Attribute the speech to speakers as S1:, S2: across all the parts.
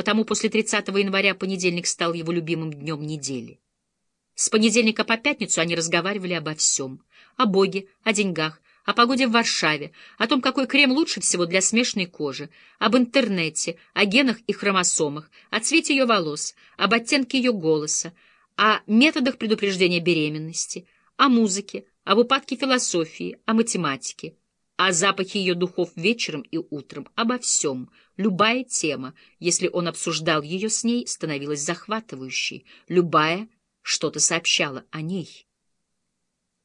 S1: потому после 30 января понедельник стал его любимым днем недели. С понедельника по пятницу они разговаривали обо всем. О Боге, о деньгах, о погоде в Варшаве, о том, какой крем лучше всего для смешанной кожи, об интернете, о генах и хромосомах, о цвете ее волос, об оттенке ее голоса, о методах предупреждения беременности, о музыке, об упадке философии, о математике, о запахе ее духов вечером и утром, обо всем. Любая тема, если он обсуждал ее с ней, становилась захватывающей. Любая что-то сообщала о ней.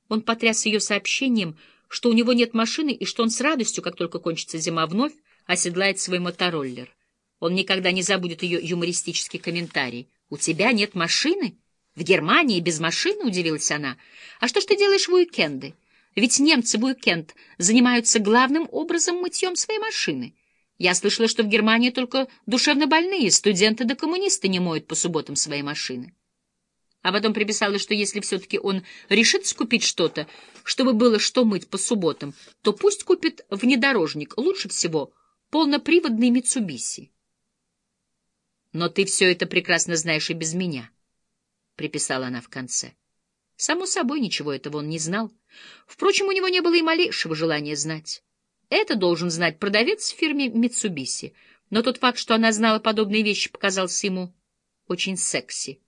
S1: Он потряс ее сообщением, что у него нет машины и что он с радостью, как только кончится зима, вновь оседлает свой мотороллер. Он никогда не забудет ее юмористический комментарий. «У тебя нет машины? В Германии без машины?» — удивилась она. «А что ж ты делаешь в уикенды? Ведь немцы в уикенд занимаются главным образом мытьем своей машины. Я слышала, что в Германии только душевно больные, студенты да коммунисты не моют по субботам свои машины» а потом приписала, что если все-таки он решит скупить что-то, чтобы было что мыть по субботам, то пусть купит внедорожник, лучше всего полноприводный Митсубиси. «Но ты все это прекрасно знаешь и без меня», — приписала она в конце. Само собой, ничего этого он не знал. Впрочем, у него не было и малейшего желания знать. Это должен знать продавец в фирме Митсубиси, но тот факт, что она знала подобные вещи, показался ему очень секси.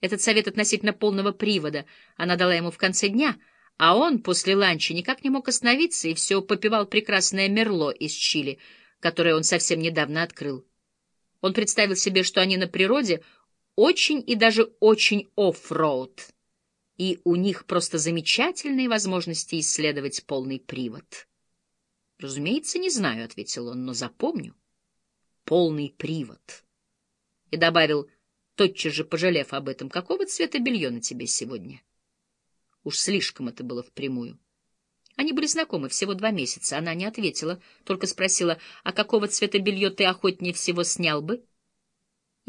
S1: Этот совет относительно полного привода она дала ему в конце дня, а он после ланча никак не мог остановиться и все попивал прекрасное мерло из Чили, которое он совсем недавно открыл. Он представил себе, что они на природе очень и даже очень оффроуд, и у них просто замечательные возможности исследовать полный привод. «Разумеется, не знаю», — ответил он, — «но запомню. Полный привод». И добавил — тотчас же пожалев об этом, какого цвета белье на тебе сегодня? Уж слишком это было впрямую. Они были знакомы всего два месяца. Она не ответила, только спросила, а какого цвета белье ты охотнее всего снял бы?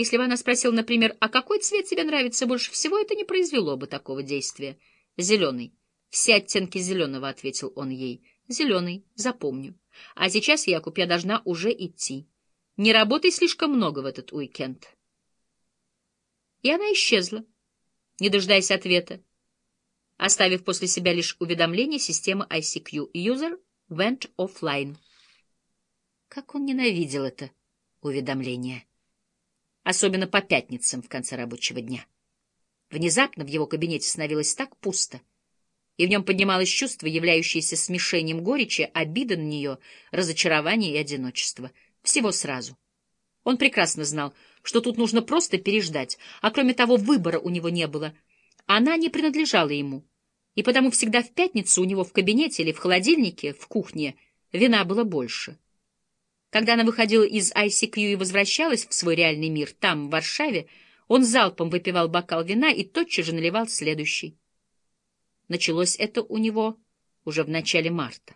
S1: Если бы она спросила, например, а какой цвет тебе нравится больше всего, это не произвело бы такого действия. Зеленый. Все оттенки зеленого, — ответил он ей. Зеленый, запомню. А сейчас, Якуб, я должна уже идти. Не работай слишком много в этот уикенд. И она исчезла, не дожидаясь ответа, оставив после себя лишь уведомление системы ICQ «User went offline». Как он ненавидел это уведомление. Особенно по пятницам в конце рабочего дня. Внезапно в его кабинете становилось так пусто, и в нем поднималось чувство, являющееся смешением горечи, обиды на нее, разочарования и одиночества. Всего сразу. Он прекрасно знал, что тут нужно просто переждать, а кроме того, выбора у него не было. Она не принадлежала ему, и потому всегда в пятницу у него в кабинете или в холодильнике, в кухне, вина было больше. Когда она выходила из ICQ и возвращалась в свой реальный мир, там, в Варшаве, он залпом выпивал бокал вина и тотчас же наливал следующий. Началось это у него уже в начале марта.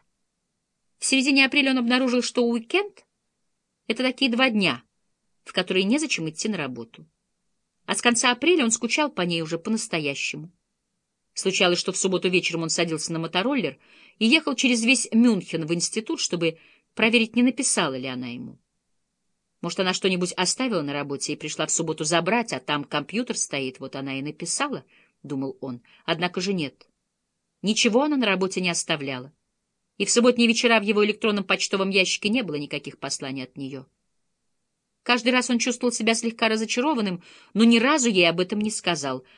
S1: В середине апреля он обнаружил, что уикенд — это такие два дня — в которые незачем идти на работу. А с конца апреля он скучал по ней уже по-настоящему. Случалось, что в субботу вечером он садился на мотороллер и ехал через весь Мюнхен в институт, чтобы проверить, не написала ли она ему. Может, она что-нибудь оставила на работе и пришла в субботу забрать, а там компьютер стоит, вот она и написала, — думал он. Однако же нет. Ничего она на работе не оставляла. И в субботние вечера в его электронном почтовом ящике не было никаких посланий от нее. Каждый раз он чувствовал себя слегка разочарованным, но ни разу ей об этом не сказал.